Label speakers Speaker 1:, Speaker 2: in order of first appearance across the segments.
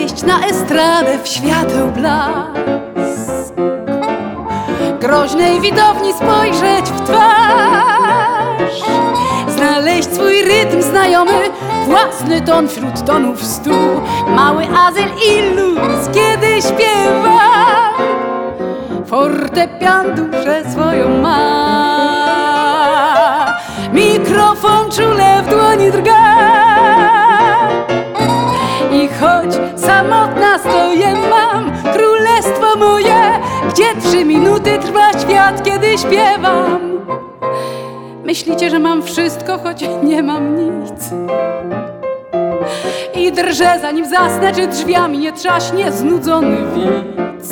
Speaker 1: na estradę w świateł blask. Groźnej widowni spojrzeć w twarz. Znaleźć swój rytm znajomy, własny ton wśród tonów stu. Mały azyl i luz, kiedy śpiewa. Fortepian duszę swoją ma. Mikrofon czule w dłoni drga samotna stoję mam Królestwo moje, gdzie trzy minuty trwa świat, kiedy śpiewam? Myślicie, że mam wszystko, choć nie mam nic. I drżę zanim zasnę, czy drzwiami nie trzaśnie znudzony widz.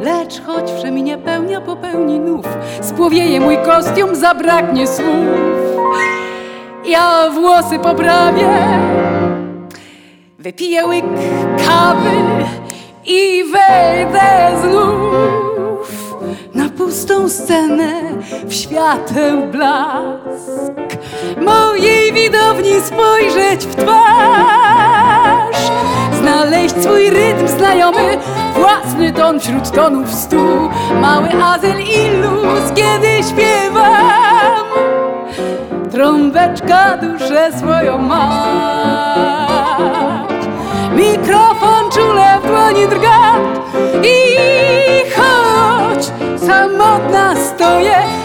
Speaker 1: Lecz choć przeminie pełnia popełni nów Spłowieje mój kostium, zabraknie słów. Ja włosy poprawię Wypiję łyk kawy i wejdę znów Na pustą scenę w świateł blask. Mojej widowni spojrzeć w twarz Znaleźć swój rytm znajomy Własny ton wśród tonów stu. Mały azyl i luz, kiedy śpiewam Trąbeczka duszę swoją ma Mikrofon czule w dłoni drga I choć samotna stoję